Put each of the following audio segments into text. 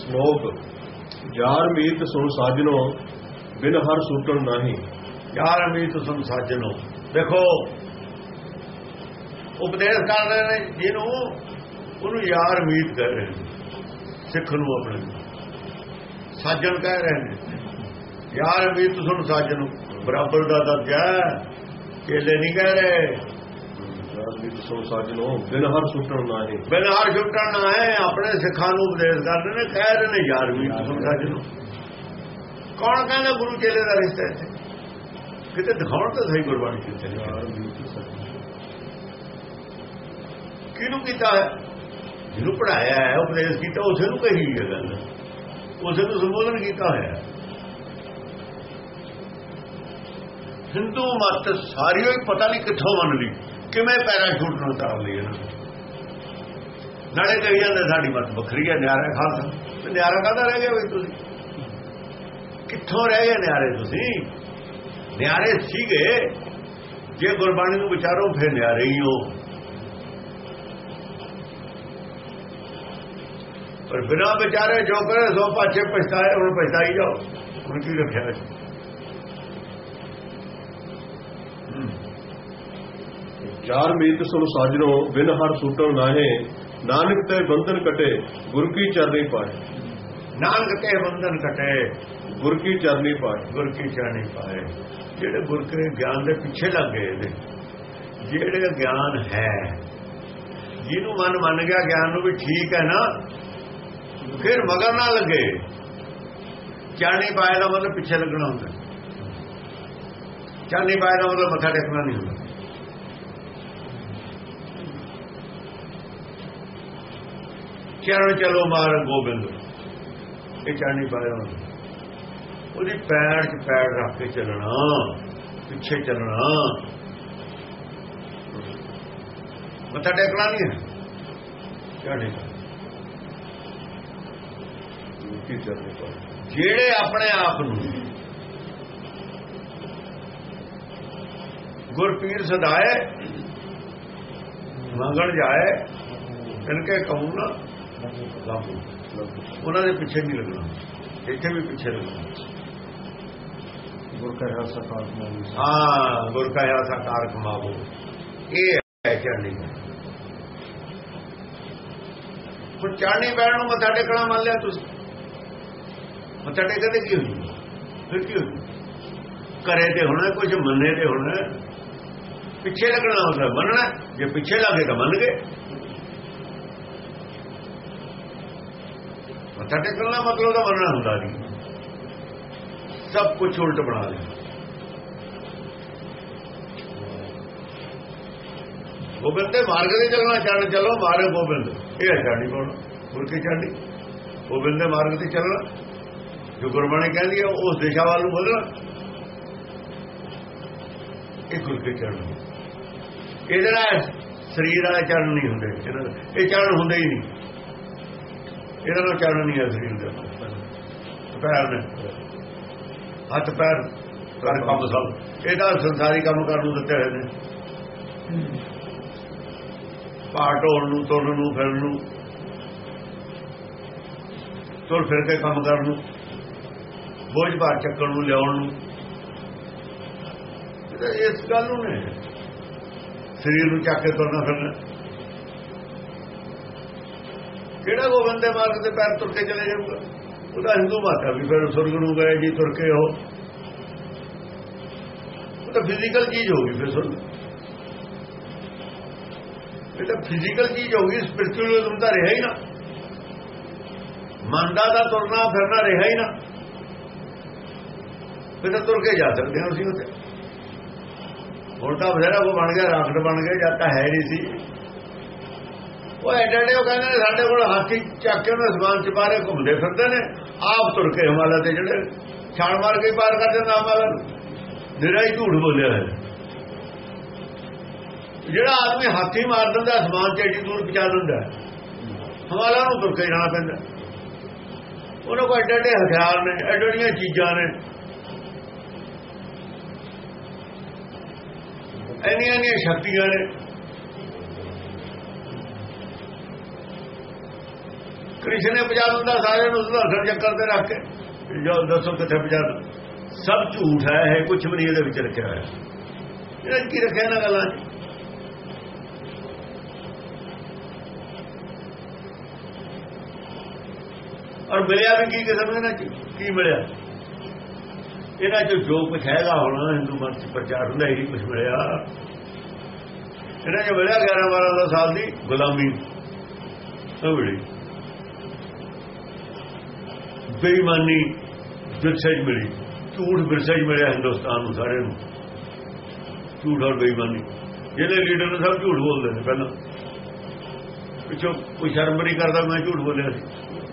ਸ਼ਲੋਕ, ਯਾਰ ਮੀਤ ਸੁਣ ਸਾਜਨੋ, ਬਿਨ ਹਰ ਸੂਟਣ ਨਹੀਂ। ਯਾਰ ਅਮੀਤ ਸੁਣ ਸਾਜਣੋ ਦੇਖੋ, ਉਪਦੇਸ਼ ਕਰ ਰਹੇ ਨੇ, ਜਿਹਨੂੰ, ਉਹਨੂੰ ਯਾਰ ਮੀਤ ਕਹਿ ਰਹੇ ਨੇ, ਸਿੱਖ ਨੂੰ ਆਪਣੇ ਸਾਜਣ ਕਹਿ ਰਹੇ ਨੇ, ਯਾਰ ਮੀਤ ਸੁਣ ਸਾਜਣ ਬਰਾਬਰ ਦਾ ਦਰਜਾ ਕੇਲੇ ਨਹੀਂ ਕਹਿ ਰਹੇ ਯਾਰ ਮੀਤ ਸੁਣ ਸਾਜਨੋ ਬਿਨ ਹਰ ਸੂਟਣ ਨਹੀਂ ਬਿਨ ਹਰ ਛੁੱਟਣ ਨਾ ਹੈ ਆਪਣੇ ਸਿੱਖਾਂ ਨੂੰ ਉਪਦੇਸ਼ ਕਰਦੇ ਨੇ ਕਹਿ ਰਹੇ ਨੇ ਯਾਰ ਮੀਤ ਸੁਣ ਸਾਜਣ ਕੌਣ ਕਹਿੰਦਾ ਗੁਰੂ ਚੇਲੇ ਦਾ ਰਿਸ਼ਤਾ ਹੈ ਕਿਤੇ ਦਿਖਾਉਣ ਤਾਂ ਸਹੀ ਗੁਰਬਾਣੀ ਸੱਜਣੋ ਕਿਹਨੂੰ ਕੀਤਾ ਹੈ ਜਿਹਨੂੰ ਪੜਾਇਆ ਹੈ ਉਪਦੇਸ਼ ਕੀਤਾ ਉਸੇ ਨੂੰ ਕਹੀ ਹੈ ਗੱਲ। ਉਸੇ ਨੂੰ ਸੰਬੋਧਨ ਕੀਤਾ ਹੋਇਆ ਹੈ। ਹਿੰਦੂ ਮਤ ਸਾਰੀ ਹੀ ਪਤਾ ਨਹੀਂ ਕਿੱਥੋਂ ਮੰਨ ਲਈ ਕਿਵੇਂ ਪੈਰਾਸ਼ੂਟ ਨੂੰ ਉਤਾਰ ਲਈ ਇਹਨਾਂ ਨਾਲੇ ਕਹੀ ਜਾਂਦੇ ਸਾਡੀ ਮਤ ਵੱਖਰੀ ਹੈ ਨਿਆਰਾ ਖਾਲਸਾ ਤੇ ਨਿਆਰਾ ਕਾਹਦਾ ਰਹਿ ਗਿਆ ਬਈ ਤੁਸੀਂ? ਕਿੱਥੋਂ ਰਹਿ ਗਏ ਨਿਆਰੇ ਤੁਸੀਂ? ਨਿਆਰੇ ਸੀਗੇ। ਜੇ ਗੁਰਬਾਣੀ ਨੂੰ ਵਿਚਾਰੋ, ਫਿਰ ਨਿਆਰੇ ਹੀ ਹੋ। ਪਰ ਬਿਨਾ ਵਿਚਾਰੇ ਜੋ ਕਰੇ, ਸੋ ਪਾਛੇ ਪਛਤਾਏ, ਹੁਣ ਪਛਤਾਈ ਜਾਓ। ਹੁਣ ਕੀ ਰੱਖਿਆ ਯਾਰ ਮੀਤ ਸੁਣ ਸਾਜਨੋ ਬਿਨ ਹਰ ਸੂਟਣ ਨਾਹੇ ਨਾਨਕ ਤੇ ਬੰਧਨ ਕਟੇ ਗੁਰ ਕੀ ਚਰਨੀ ਪਾਏ ਨਾਨਕ ਕੇ ਬੰਧਨ ਕਟੇ ਗੁਰ ਕੀ ਚਰਨੀ ਪਾਏ ਗੁਰ ਕੀ ਚਰਣੀ ਪਾਏ ਜਿਹੜੇ ਗੁਰ ਕੇ ਗਿਆਨ ਦੇ ਪਿੱਛੇ ਲੱਗ ਗਏ ਨੇ ਜਿਹੜੇ ਗਿਆਨ ਹੈ ਜਿਹਨੂੰ ਮਨ ਮੰਨ ਗਿਆ ਗਿਆਨ ਨੂੰ ਵੀ ਠੀਕ ਹੈ ਨਾ ਫਿਰ ਮਗਰ ਨਾ ਲੱਗੇ। ਚਰਣੀ ਪਾਏ ਦਾ ਮਤਲਬ ਪਿੱਛੇ ਲੱਗਣਾ ਹੁੰਦਾ। ਚਰਣੀ ਪਾਏ ਦਾ ਮਤਲਬ ਮੱਥਾ ਟੇਕਣਾ ਨਹੀਂ ਹੁੰਦਾ। ਚਰਨ ਚਲੋ ਮਾਰ ਗੋਬਿੰਦ? ਇਹ ਚਰਣੀ ਪਾਇਆ ਹੁੰਦਾ ਉਹਦੀ ਪੈਰ 'ਚ ਪੈਰ ਰੱਖ ਕੇ ਚੱਲਣਾ, ਪਿੱਛੇ ਚੱਲਣਾ। ਮੱਥਾ ਟੇਕਣਾ ਨਹੀਂ ਹੈ। ਚੜ੍ਹਨੀ ਕੀ ਚਰਨੀ ਪਾਏ ਜਿਹੜੇ ਆਪਣੇ ਆਪ ਨੂੰ ਗੁਰਪੀਰ ਸਦਾਏ ਮੰਗਣ ਜਾਏ ਇਨਕੇ ਕਹੂੰ ਨਾ ਉਹਨਾਂ ਦੇ ਪਿੱਛੇ ਨਹੀਂ ਲੱਗਣਾ। ਇੱਥੇ ਵੀ ਪਿੱਛੇ ਲੱਗਣਾ। ਗੁਰ ਕਹਿਆ ਸਕਾਲ ਮੋਲੀ ਹਾਂ ਗੁਰ ਕਾ ਆ ਸਾਕਾਰ ਕਮਾਵੋ ਇਹ ਹੈ ਚੜ੍ਹਨੀ ਹੁਣ ਚੜ੍ਹਨੀ ਪੈਣ ਨੂੰ ਮੱਥਾ ਟੇਕਣਾ ਮੰਨ ਲਿਆ ਤੁਸੀਂ। ਮੱਥਾ ਟੇਕਦੇ ਕੀ ਹੋਈ? ਫਿਰ ਕੀ ਹੋਈ? ਕਰੇ ਤੇ ਹੋਣਾ ਕੁਝ ਮੰਨੇ ਤੇ ਹੋਣਾ। ਪਿੱਛੇ ਲੱਗਣਾ ਹੁੰਦਾ ਮੰਨਣਾ। ਜੇ ਪਿੱਛੇ ਲੱਗੇ ਤਾਂ ਮੰਨ ਗਏ। ਮੱਥਾ ਟੇਕਣ ਦਾ ਮਤਲਬ ਤਾਂ ਮੰਨਣਾ ਹੁੰਦਾ ਨਹੀਂ ਸਭ ਕੁਝ ਉਲਟ ਬਣਾ ਲਿਆ ਗੋਬਿੰਦ ਦੇ ਮਾਰਗ ਤੇ ਚੱਲਣਾ ਚੜ੍ਹ ਚੱਲੋ ਮਾਰੇ ਗੋਬਿੰਦ। ਇਹ ਹੈ ਚੜ੍ਹਨੀ ਕੋਣ ਗੁਰਕੀ ਚੜ੍ਹਨੀ ਗੋਬਿੰਦ ਦੇ ਮਾਰਗ ਤੇ ਚੱਲਣਾ। ਜੋ ਗੁਰਬਾਣੀ ਕਹਿੰਦੀ ਹੈ ਉਸ ਦਿਸ਼ਾ ਵੱਲ ਨੂੰ ਵਧਣਾ। ਇਹ ਗੁਰਕੀ ਚੜ੍ਹਨੀ ਇਹਦੇ ਨਾਲ ਸਰੀਰ ਵਾਲੇ ਚੜ੍ਹ ਨਹੀਂ ਹੁੰਦੇ। ਇਹ ਚੜ੍ਹ ਹੁੰਦੇ ਹੀ ਨਹੀਂ। ਇਹਨਾਂ ਨਾਲ ਕਹਿਣਾ ਨਹੀਂ ਹੈ ਸਰੀਰ ਦੇ ਪੈਰ ਨੇ। ਹੱਥ, ਪੈਰ ਕਰ ਕੰਮ ਸਭ। ਇਹਦਾ ਸੰਸਾਰੀ ਕੰਮ ਕਰਨ ਨੂੰ ਦਿੱਤੇ ਹੋਏ ਨੇ। ਪਾਟ ਹੋਣ ਨੂੰ, ਤੁਰਨ ਨੂੰ, ਫਿਰਨ ਨੂੰ, ਤੁਰ ਫਿਰ ਕੇ ਕੰਮ ਕਰਨ ਨੂੰ, ਬੋਝ ਭਾਰ ਚੱਕਣ ਨੂੰ, ਲਿਆਉਣ ਨੂੰ। ਇਸ ਗੱਲ ਨੂੰ ਨੇ। ਸਰੀਰ ਨੂੰ ਚੱਕ ਕੇ ਤੁਰਨਾ, ਫਿਰਨਾ। ਕਿਹੜਾ ਗੋਬਿੰਦ ਦੇ ਮਾਰਗ ਤੇ ਪੈਰ ਤੁਰ ਕੇ ਚਲੇ ਜਾਊਗਾ? ਉਹਦਾ ਹਿੰਦੂ ਮਾਤਾ ਵੀ ਫਿਰ ਸੁਰਗ ਨੂੰ ਗਏ ਜੀ, ਤੁਰ ਕੇ ਉਹ ਉਹ ਤਾਂ ਫਿਜ਼ੀਕਲ ਚੀਜ਼ ਹੋ ਗਈ ਫਿਰ ਸੁਣ। ਇਹ ਤਾਂ ਫਿਜ਼ੀਕਲ ਚੀਜ਼ ਹੋ ਗਈ ਸਪਿਰਚੁਅਲਿਜ਼ਮ ਤਾਂ ਰਿਹਾ ਹੀ ਨਾ। ਮੰਦਾ ਦਾ ਤਾਂ ਤੁਰਨਾ ਫਿਰਨਾ ਰਿਹਾ ਹੀ ਨਾ। ਫਿਰ ਤਾਂ ਤੁਰ ਕੇ ਜਾ ਸਕਦੇ ਹਾਂ ਅਸੀਂ ਉੱਥੇ। ਹੁਣ ਤਾਂ ਬਥੇਰਾ ਕੋ ਬਣ ਗਿਆ ਰਾਖੜ ਬਣ ਗਿਆ, ਜਾਂ ਤਾਂ ਹੈ ਨਹੀਂ ਸੀ। ਉਹ ਐਡੇ ਉਹ ਕਹਿੰਦੇ ਨੇ ਸਾਡੇ ਕੋਲ ਹਾਥੀ ਚੱਕ ਕੇ ਉਹਨਾਂ ਸਮਾਨ ਚ ਬਾਰੇ ਘੁੰਮਦੇ ਫਿਰਦੇ ਨੇ। ਆਪ ਤੁਰ ਕੇ ਹਿਮਾਲਾ ਤੇ ਜਿਹੜੇ ਛਾਲ ਮਾਰ ਕੇ ਪਾਰ ਕਰ ਦਿੰਦਾ ਹਿਮਾਲਾ ਨਿਰਾ ਹੀ ਝੂਠ ਬੋਲਿਆ ਹੈ। ਜਿਹੜਾ ਆਦਮੀ ਹਾਥੀ ਮਾਰ ਦਿੰਦਾ ਸਮਾਨ ਚ ਐਡੀ ਦੂਰ ਪਹੁੰਚਾ ਦਿੰਦਾ ਹਿਮਾਲਾ ਨੂੰ ਤੁਰ ਕੇ ਜਾਣਾ ਪੈਂਦਾ। ਉਹਨਾਂ ਕੋਲ ਐਡੇ ਐਡੇ ਹਥਿਆਰ ਨੇ ਐਡੀਆਂ ਚੀਜ਼ਾਂ ਨੇ। ਇੰਨੀਆਂ ਇੰਨੀਆਂ ਸ਼ਕਤੀਆਂ ਨੇ। ਕ੍ਰਿਸ਼ਨ ਨੇ ਪਜਾ ਦਿੰਦਾ ਸਾਰਿਆਂ ਨੂੰ ਸੁਧਾਰਨ ਚੱਕਰ ਤੇ ਰੱਖ ਕੇ। ਜੋ ਦੱਸੋ ਕਿੱਥੇ ਪਜਾ ਸਭ ਝੂਠ ਹੈ ਇਹ ਕੁਝ ਵੀ ਨਹੀਂ ਇਹਦੇ ਵਿੱਚ ਰੱਖਿਆ ਹੋਇਆ। ਇਹਨਾਂ 'ਚ ਕੀ ਰੱਖਿਆ ਇਹਨਾਂ ਗੱਲਾਂ ਔਰ ਮਿਲਿਆ ਵੀ ਕੀ ਕਿਸਮ ਇਹਨਾਂ 'ਚ? ਕੀ ਮਿਲਿਆ? ਇਹਨਾਂ 'ਚ ਜੋ ਕੁਝ ਹੈਗਾ ਹੁਣ ਹਿੰਦੂ ਮਤ 'ਚ ਪ੍ਰਚਾਰ ਹੁੰਦਾ ਇਹੀ ਕੁਝ ਮਿਲਿਆ। ਇਹਨਾਂ 'ਚ ਮਿਲਿਆ 11 12 ਦਾ ਸਾਲ ਦੀ ਗੁਲਾਮੀ। ਉਹ ਮਿਲੀ ਬੇਈਮਾਨੀ ਵਿਰਸੇ 'ਚ ਮਿਲੀ। ਝੂਠ ਵਿਰਸੇ 'ਚ ਮਿਲਿਆ ਹਿੰਦੁਸਤਾਨ ਨੂੰ ਸਾਰੇ ਨੂੰ। ਝੂਠ ਔਰ ਬੇਈਮਾਨੀ। ਜਿਹੜੇ ਲੀਡਰ ਨੇ ਸਭ ਝੂਠ ਬੋਲਦੇ ਨੇ ਪਹਿਲਾਂ। ਪਿੱਛੋਂ ਕੋਈ ਸ਼ਰਮ ਨਹੀਂ ਕਰਦਾ, ਮੈਂ ਝੂਠ ਬੋਲਿਆ ਸੀ।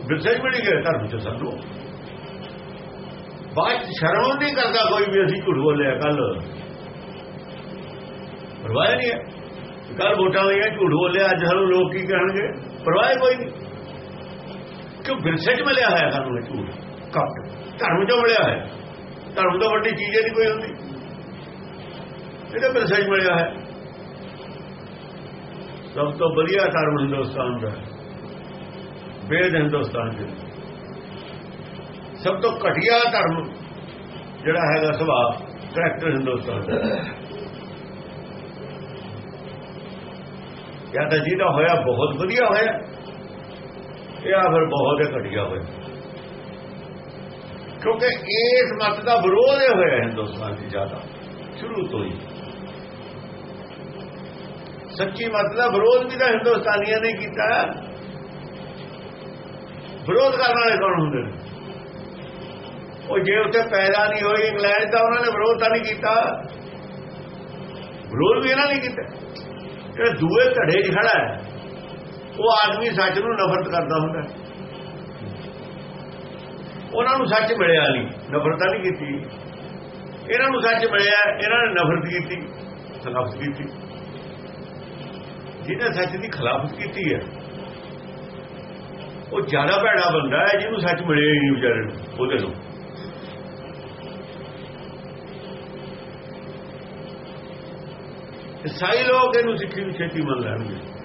ਵਿਰਸੇ 'ਚ ਮਿਲ ਗਿਆ ਧਰਮ 'ਚ ਸਾਨੂੰ। ਬਾਅਦ 'ਚ ਸ਼ਰਮ ਨਹੀਂ ਕਰਦਾ ਕੋਈ ਵੀ ਅਸੀਂ ਝੂਠ ਬੋਲਿਆ ਕੱਲ ਪਰਵਾਹ ਨਹੀਂ ਹੈ। ਕੱਲ ਵੋਟਾਂ ਲਈਆਂ ਝੂਠ ਬੋਲਿਆ, ਅੱਜ ਸਾਨੂੰ ਲੋਕ ਕੀ ਕਹਿਣਗੇ? ਪਰਵਾਹ ਕੋਈ ਨਹੀਂ। ਕਿਉਂ ਵਿਰਸੇ 'ਚ ਮਿਲਿਆ ਹੋਇਆ ਸਾਨੂੰ ਇਹ ਝੂਠ ਕੱਟ ਧਰਮ 'ਚੋਂ ਮਿਲਿਆ ਹੈ ਧਰਮ ਤੋਂ ਵੱਡੀ ਚੀਜ਼ ਨਹੀਂ ਕੋਈ ਹੁੰਦੀ। ਇਹਦੇ ਵਿਰਸੇ 'ਚ ਮਿਲਿਆ ਹੈ ਸਭ ਤੋਂ ਵਧੀਆ ਧਰਮ ਹਿੰਦੁਸਤਾਨ ਦਾ। ਵੇਦ ਹਿੰਦੁਸਤਾਨ ਦੇ ਸਭ ਤੋਂ ਘਟੀਆ ਧਰਮ ਜਿਹੜਾ ਹੈਗਾ ਸੁਭਾਅ ਕਰੈਕਟਰ ਹਿੰਦੁਸਤਾਨ ਦਾ। ਜਾਂ ਤਾਂ ਜਿਹਦਾ ਹੋਇਆ ਬਹੁਤ ਵਧੀਆ ਹੋਇਆ। ਇਹ ਫਿਰ ਬਹੁਤ ਹੀ ਘਟੀਆ ਹੋਇਆ। ਕਿਉਂਕਿ ਇਸ ਮਤ ਦਾ ਵਿਰੋਧ ਹੀ ਹੋਇਆ ਹਿੰਦੁਸਤਾਨ ਦੀ ਜ਼ਿਆਦਾ, ਸ਼ੁਰੂ ਤੋਂ ਹੀ। ਸੱਚੀ ਮਤ ਦਾ ਵਿਰੋਧ ਵੀ ਤਾਂ ਹਿੰਦੁਸਤਾਨੀਆਂ ਨੇ ਕੀਤਾ। ਵਿਰੋਧ ਕਰਨ ਵਾਲੇ ਕੌਣ ਹੁੰਦੇ ਨੇ? ਉਹ ਜੇ ਉੱਥੇ ਪੈਦਾ ਨਹੀਂ ਹੋਈ ਇੰਗਲੈਂਡ ਦਾ ਉਹਨਾਂ ਨੇ ਵਿਰੋਧ ਤਾਂ ਨਹੀਂ ਕੀਤਾ। ਵਿਰੋਧ ਵੀ ਇਹਨਾਂ ਨੇ ਕੀਤਾ। ਜਿਹੜਾ ਦੂਏ ਧੜੇ 'ਚ ਖੜਾ ਹੈ ਉਹ ਆਦਮੀ ਸੱਚ ਨੂੰ ਨਫ਼ਰਤ ਕਰਦਾ ਹੁੰਦਾ। ਉਹਨਾਂ ਨੂੰ ਸੱਚ ਮਿਲਿਆ ਨਹੀਂ, ਨਫ਼ਰਤ ਨਹੀਂ ਕੀਤੀ। ਇਹਨਾਂ ਨੂੰ ਸੱਚ ਮਿਲਿਆ, ਇਹਨਾਂ ਨੇ ਨਫ਼ਰਤ ਕੀਤੀ, ਖਿਲਾਫਤ ਕੀਤੀ। ਜਿਹਨੇ ਸੱਚ ਦੀ ਖਿਲਾਫਤ ਕੀਤੀ ਹੈ, ਉਹ ਜ਼ਿਆਦਾ ਭੈੜਾ ਬੰਦਾ ਹੈ, ਜਿਹਨੂੰ ਸੱਚ ਮਿਲਿਆ ਹੀ ਨਹੀਂ ਵਿਚਾਰੇ ਨੂੰ, ਉਹਦੇ ਨੂੰ ਇਸਾਈ ਲੋਕ ਇਹਨੂੰ ਸਿੱਖੀ ਨੂੰ ਛੇਤੀ ਮੰਨ ਲੈਣਗੇ।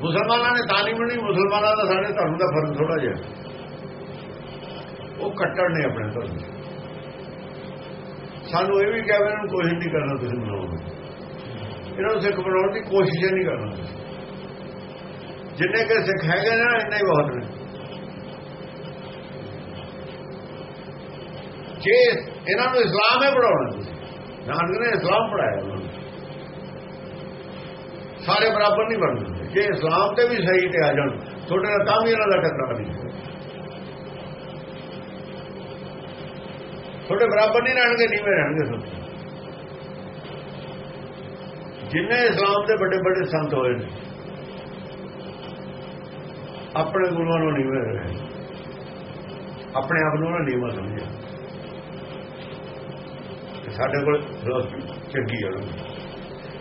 ਮੁਸਲਮਾਨਾਂ ਨੇ ਤਾਂ ਨਹੀਂ ਬਣੀ ਮੁਸਲਮਾਨਾਂ ਦਾ ਸਾਡੇ ਧਰਮ ਦਾ ਫ਼ਰਕ ਥੋੜਾ ਜਿਹਾ। ਉਹ ਕੱਟੜ ਨੇ ਆਪਣੇ ਧਰਮ ਸਾਨੂੰ ਇਹ ਵੀ ਕਹਿੰਦੇ ਇਹਨਾਂ ਨੂੰ ਕੋਸ਼ਿਸ਼ ਨਹੀਂ ਕਰਨਾ ਤੁਸੀਂ ਬਣਾਉਣ ਇਹਨਾਂ ਨੂੰ ਸਿੱਖ ਬਣਾਉਣ ਦੀ ਕੋਸ਼ਿਸ਼ ਨਹੀਂ ਕਰਨਾ ਜਿੰਨੇ ਕਿ ਸਿੱਖ ਹੈਗੇ ਨਾ ਇੰਨੇ ਹੀ ਬਹੁਤ ਨੇ। ਜੇ ਇਹਨਾਂ ਨੂੰ ਇਸਲਾਮ ਹੈ ਪੜਾਉਣਾ ਤੁਸੀਂ, ਨਾਨਕ ਨੇ ਇਸਲਾਮ ਪੜਾਇਆ ਸਾਰੇ ਬਰਾਬਰ ਨਹੀਂ ਬਣਦੇ। ਜੇ ਇਸਲਾਮ ਤੇ ਵੀ ਸਹੀ ਤੇ ਆ ਜਾਣ, ਤੁਹਾਡੇ ਨਾਲ ਤਾਂ ਵੀ ਇਹਨਾਂ ਦਾ ਟੱਕਰਾ ਨਹੀਂ ਤੁਹਾਡੇ ਬਰਾਬਰ ਨਹੀਂ ਰਹਿਣਗੇ ਨੀਵੇਂ ਰਹਿਣਗੇ ਸਭ। ਜਿੰਨੇ ਇਸਲਾਮ ਦੇ ਵੱਡੇ ਵੱਡੇ ਸੰਤ ਹੋਏ ਨੇ, ਆਪਣੇ ਗੁਰੂਆਂ ਨੂੰ ਨੀਵੇਂ ਰਹੇ। ਆਪਣੇ ਆਪ ਨੂੰ ਉਹਨਾਂ ਨੀਵਾਂ ਸਮਝਿਆ। ਸਾਡੇ ਕੋਲ ਫਿਲਾਸਫੀ ਚੰਗੀ ਹੈ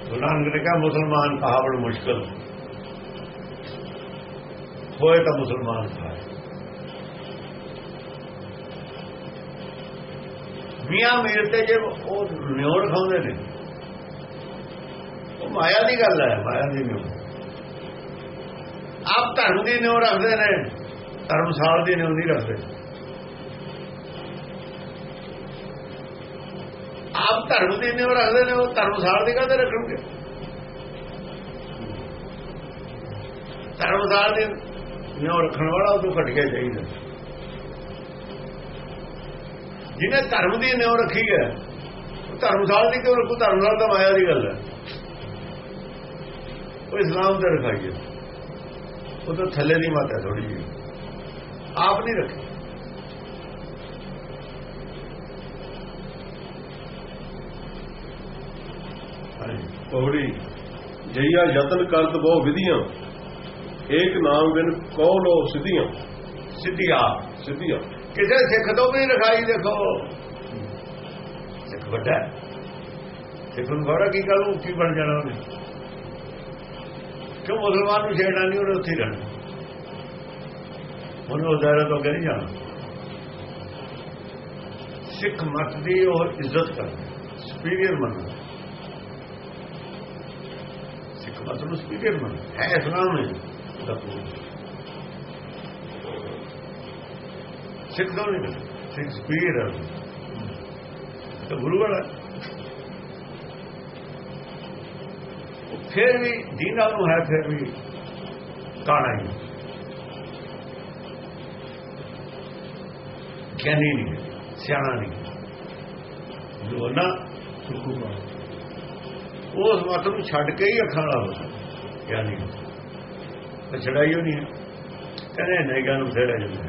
ਗੁਰੂ ਨਾਨਕ ਨੇ ਕਿਹਾ ਮੁਸਲਮਾਨ ਕਹਾਵੜ ਬੜਾ ਮੁਸ਼ਕਲ। ਹੋਏ ਤਾਂ ਮੁਸਲਮਾਨ ਕਹਾ ਮੀਆਂ ਮੀਰ ਤੇ ਜੇ ਉਹ ਨਿਉਰ ਖਾਉਂਦੇ ਨੇ, ਉਹ ਮਾਇਆ ਦੀ ਗੱਲ ਹੈ, ਮਾਇਆ ਦੀ ਨਿਉਰ ਆਪ ਧਰਮ ਦੀ ਨਿਉਰ ਰੱਖਦੇ ਨੇ, ਧਰਮਸਾਲ ਦੀ ਨਿਉਰ ਨਹੀਂ ਰੱਖਦੇ ਆਪ ਧਰਮ ਦੀ ਨਿਉ ਰੱਖਦੇ ਨੇ ਉਹ ਧਰਮਸਾਲ ਦੀ ਕਾਹਦੇ ਰੱਖਣਗੇ? ਧਰਮਸਾਲ ਦੀ ਨਿਉ ਰੱਖਣ ਵਾਲਾ ਉਹ ਤੋਂ ਘਟ ਗਿਆ ਚਾਹੀਦਾ। ਜਿਹਨੇ ਧਰਮ ਦੀ ਨਿਉ ਰੱਖੀ ਹੈ। ਧਰਮਸਾਲ ਦੀ ਕਿਉਂ ਰੱਖੂ? ਧਰਮਸਾਲ ਦਾ ਮਾਇਆ ਦੀ ਗੱਲ ਹੈ। ਉਹ ਇਸਲਾਮ ਤੇ ਰਖਾਈ ਹੈ। ਉਹ ਤਾਂ ਥੱਲੇ ਦੀ ਮਾਤਾ ਥੋੜੀ ਜਿਹੀ। ਆਪ ਨਹੀਂ ਰੱਖੀ। ਪੌੜੀ ਜਈਆ ਯਤਨ ਕਰਤ ਬਹੁ ਵਿਧੀਆਂ ਏਕ ਨਾਮ ਬਿਨ ਕਉ ਲੋ ਸਿਧੀਆਂ। ਸਿੱਧੀਆ। ਸਿਧੀਆਂ। ਕਿਸੇ ਸਿੱਖ ਤੋਂ ਵੀ ਰਖਾਈ ਦੇਖੋ। ਸਿੱਖ ਵੱਡਾ ਸਿੱਖ ਨੂੰ ਗੌਰਾ ਕੀ ਕਰੂ ਕੀ ਬਣ ਜਾਣਾ ਉਹਨੇ। ਕਿਉਂ ਮੁਸਲਮਾਨ ਨੂੰ ਛੇੜਨਾ ਨਹੀਂ ਉਹਨੇ ਉੱਥੇ ਰਹਿਣਾ। ਉਹਨੂੰ ਉਦਾਰਾ ਤੋਂ ਨਹੀਂ ਜਾਣਾ। ਸਿੱਖ ਮਤ ਦੀ ਉਹ ਇੱਜ਼ਤ ਕਰਦਾ ਸੁਪੀਰੀਅਰ ਮੰਨਦਾ ਸਿੱਖ ਮਤ ਨੂੰ ਸੁਪੀਰੀਅਰ ਮੰਨਦਾ ਹੈ ਇਸਲਾਮ ਹੈ ਸਿੱਖ ਦਾ ਨਹੀਂ ਸਿੱਖ ਸਪੀਰ ਹੈ ਤਾਂ ਗੁਰੂ ਵਾਲਾ। ਫਿਰ ਵੀ ਦੀਨਾ ਨੂੰ ਹੈ ਫਿਰ ਵੀ ਕਾਣਾ ਹੀ। ਗਿਆਨੀ ਨਹੀਂ ਹੈ, ਸਿਆਣਾ ਨਹੀਂ। ਜੋ ਨਾ ਉਹ ਉਸ ਮਤ ਨੂੰ ਛੱਡ ਕੇ ਹੀ ਅੱਖਾਂ ਵਾਲਾ ਹੁੰਦਾ ਗਿਆਨੀ ਤੇ ਛੜਾਈ ਉਹ ਹੈ। ਕਹਿੰਦੇ ਨਹੀਂ ਗੱਲ ਨੂੰ ਫੇੜਾ ਜਾਂਦਾ